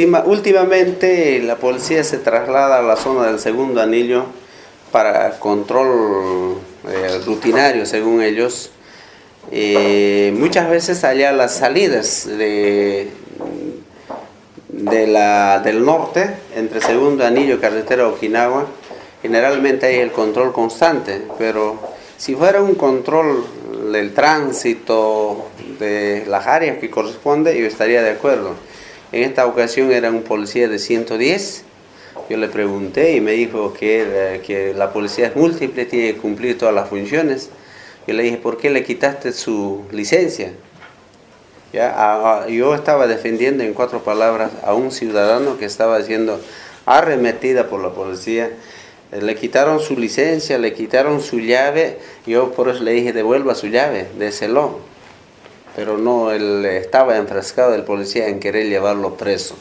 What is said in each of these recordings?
última, últimamente la policía se traslada a la zona del segundo anillo para control eh, rutinario, según ellos. Eh, muchas veces allá las salidas de, de la, del norte, entre segundo anillo y carretera Okinawa, generalmente hay el control constante, pero si fuera un control del tránsito de las áreas que corresponde, yo estaría de acuerdo. En esta ocasión era un policía de 110. Yo le pregunté y me dijo que, que la policía es múltiple, tiene que cumplir todas las funciones. Yo le dije, ¿por qué le quitaste su licencia? ¿Ya? yo estaba defendiendo en cuatro palabras a un ciudadano que estaba siendo arremetida por la policía. Le quitaron su licencia, le quitaron su llave. Yo por eso le dije, devuelva su llave, déselo pero no, él estaba enfrascado el policía en querer llevarlo preso.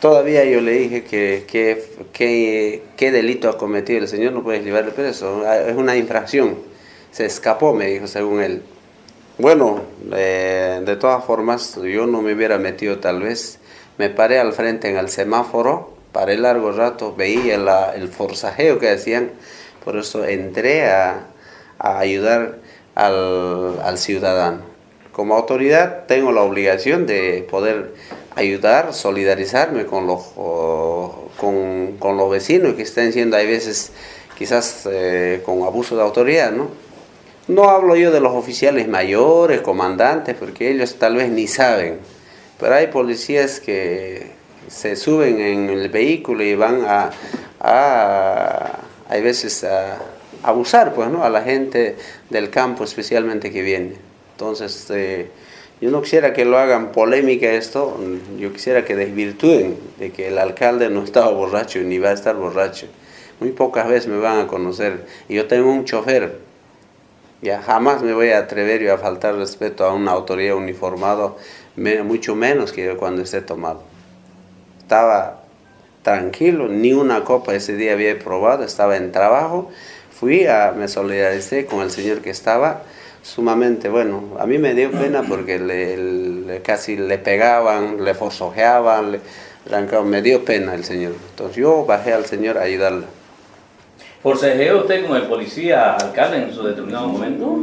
Todavía yo le dije que qué delito ha cometido el señor, no puedes llevarle preso, ah, es una infracción. Se escapó, me dijo, según él. Bueno, eh, de todas formas, yo no me hubiera metido tal vez. Me paré al frente en el semáforo, paré largo rato, veía el forzajeo que hacían, por eso entré a, ayudar al ciudadano. Como autoridad tengo la obligación de poder ayudar, solidarizarme con los, con, los vecinos que están siendo, hay veces quizás eh, con abuso de autoridad, ¿no? No hablo yo de los oficiales mayores, comandantes, porque ellos tal vez ni saben, pero hay policías que se suben en el vehículo y van a, a hay veces a abusar, pues, ¿no? A la gente del campo especialmente que viene. Entonces, eh, yo no quisiera que lo hagan polémica esto, yo quisiera que desvirtúen de que el alcalde no estaba borracho ni va a estar borracho. Muy pocas veces me van a conocer. Y yo tengo un chofer. Ya jamás me voy a atrever yo a faltar respeto a una autoridad uniformado, mucho menos que yo cuando esté tomado. Estaba tranquilo, ni una copa ese día había probado, estaba en trabajo. Fui a, me solidaricé con el señor que estaba sumamente bueno. A mí me dio pena porque le, casi le pegaban, le forzojeaban, le arrancaban. Me dio pena el señor. Entonces yo bajé al señor a ayudarle. ¿Forcejeó usted con el policía alcalde en su determinado momento?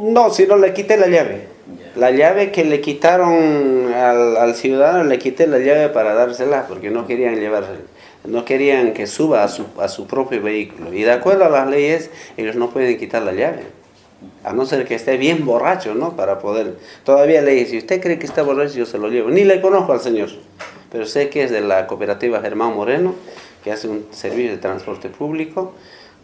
No, sino le quité la llave. La llave que le quitaron al, al, ciudadano, le quité la llave para dársela porque no querían llevársela. No querían que suba a su, a su propio vehículo. Y de acuerdo a las leyes, ellos no pueden quitar la llave. A no ser que esté bien borracho, ¿no? Para poder... Todavía le dije, si usted cree que está borracho, yo se lo llevo. Ni le conozco al señor, pero sé que es de la cooperativa Germán Moreno, que hace un servicio de transporte público.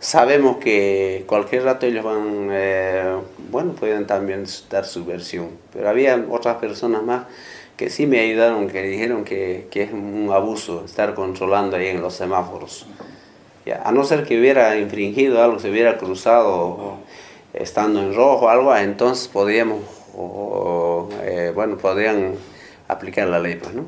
Sabemos que cualquier rato ellos van, eh, bueno, pueden también dar su versión. Pero había otras personas más que sí me ayudaron, que dijeron que, es un abuso estar controlando ahí en los semáforos. A no ser que hubiera infringido algo, se hubiera cruzado estando en rojo o algo, entonces podríamos, eh, bueno, podrían aplicar la ley, pues, ¿no?